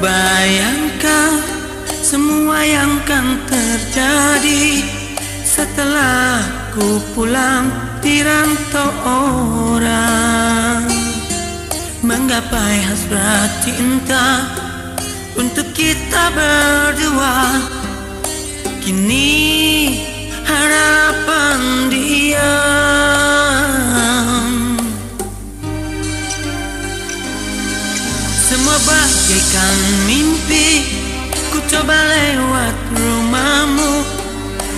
bayangkan semua yang kan terjadi setelah ku pulang di rantau orang. Menggapai hasrat cinta untuk kita berdua. Kini harapan diam Semua bagaikan mimpi. Ku coba lewat rumahmu.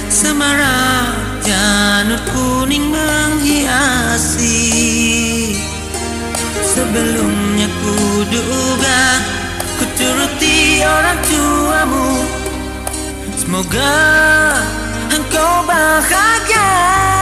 Semarak janur kuning menghiasi. Sebelumnya ku duga Ku turuti orang tuamu. Semoga engkau bahagia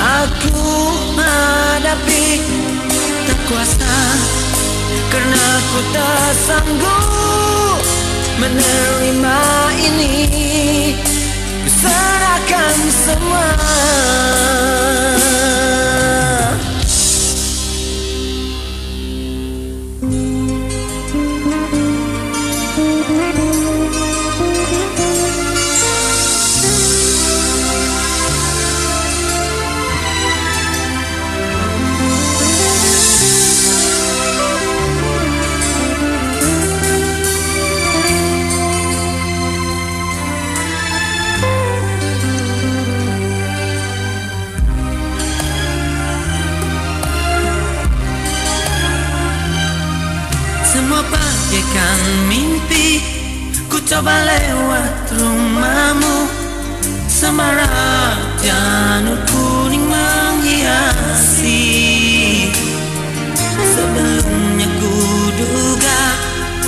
aku hadapi Tak kuasa karena ku tak sanggup menerima ini. Ku serahkan semua lewat rumahmu. Semarak janur kuning menghiasi. Sebelumnya ku duga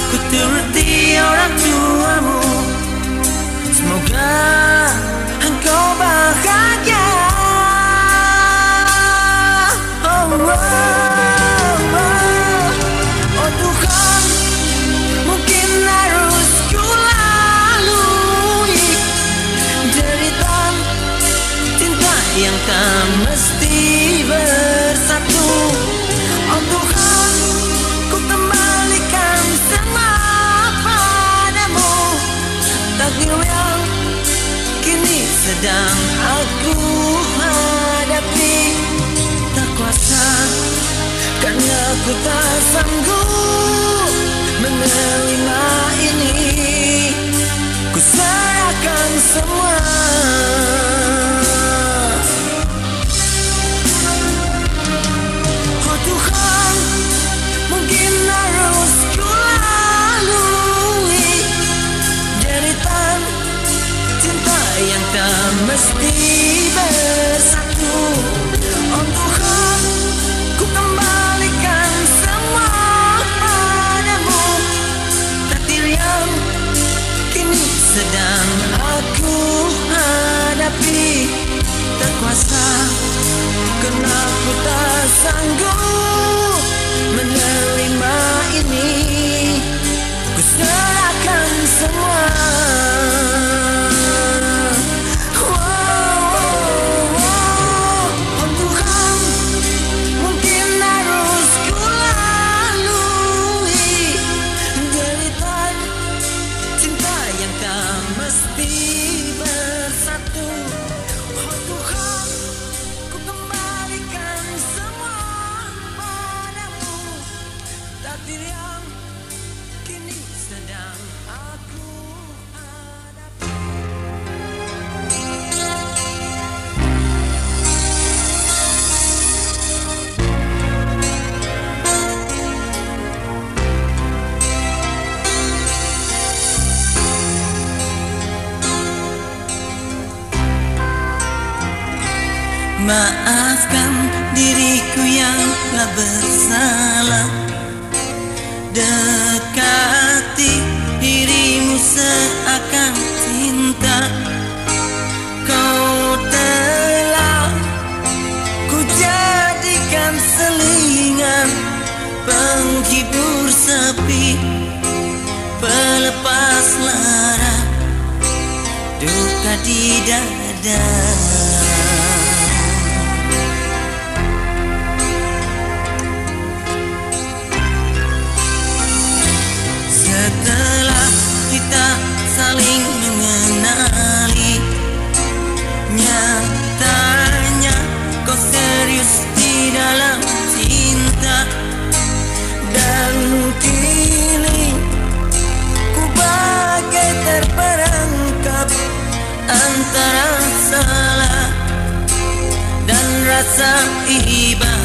Ku turuti orang tuamu. Semoga engkau bahagia ku tak sanggup menerima ini. Ku serahkan semua Maafkan diriku yang telah bersalah. Dekati dirimu seakan cinta. Kau telah ku jadikan selingan Penghibur sepi. Pelepas lara Duka di dada sa iba.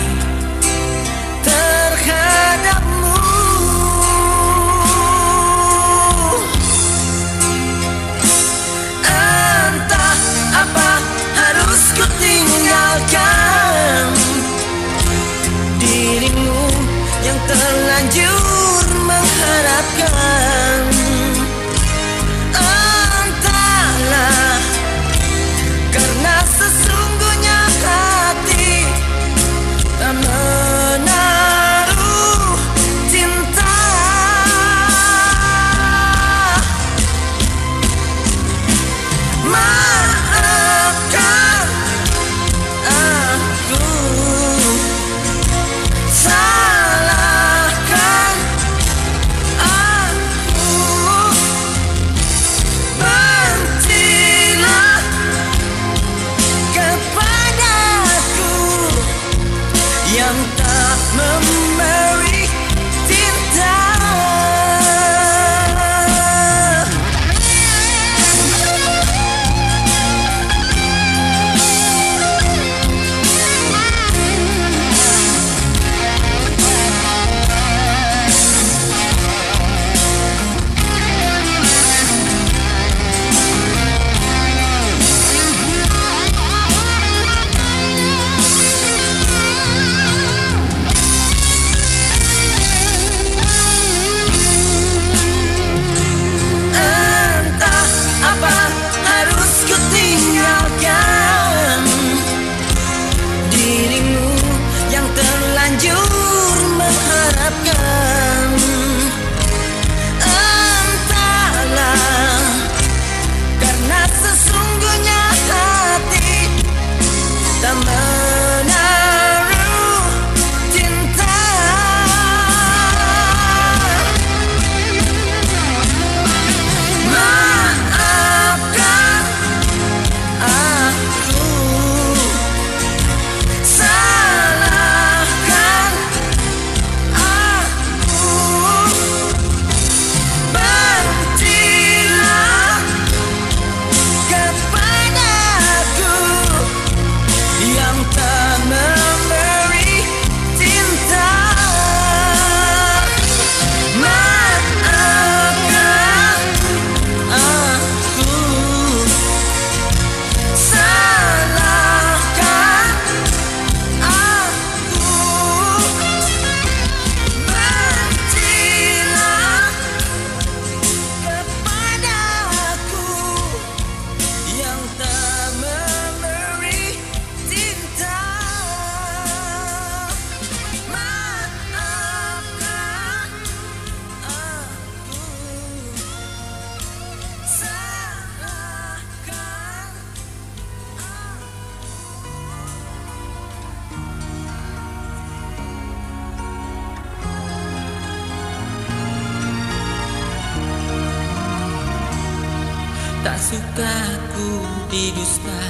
Tak suka ku didusta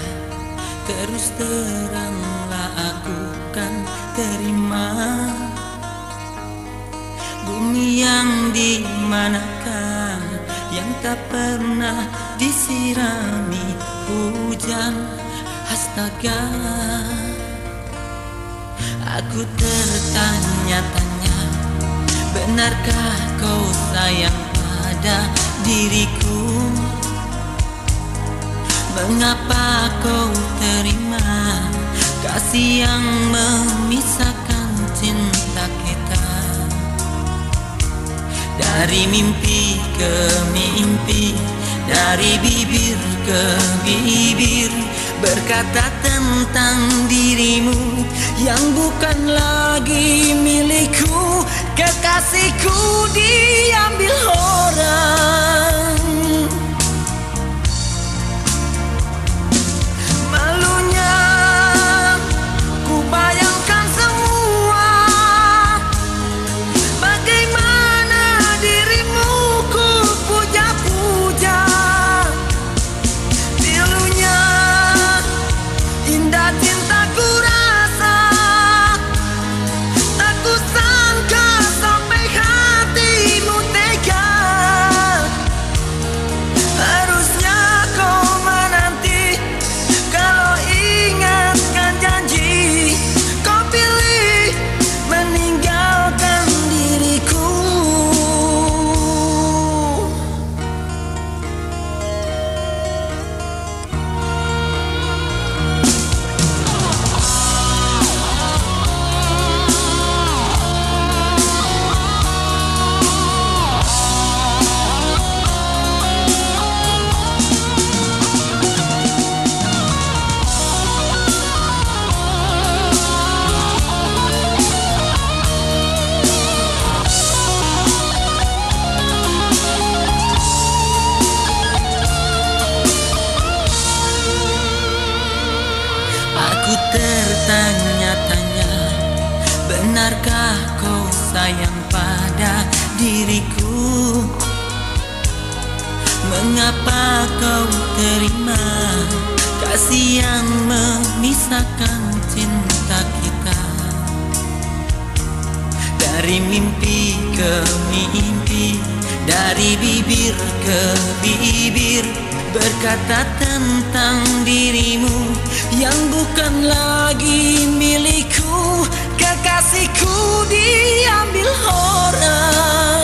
Terus teranglah aku kan terima. Bumi yang dimanakan Yang tak pernah disirami hujan? Astaga. Aku tertanya-tanya Benarkah kau sayang pada diriku Mengapa kau terima kasih yang memisahkan cinta kita? Dari mimpi ke mimpi Dari bibir ke bibir Berkata tentang dirimu Yang bukan lagi milikku. Kekasihku diambil orang diriku. Mengapa kau terima Kasih yang memisahkan cinta kita? Dari mimpi ke mimpi Dari bibir ke bibir Berkata tentang dirimu Yang bukan lagi milikku Kekasihku diambil orang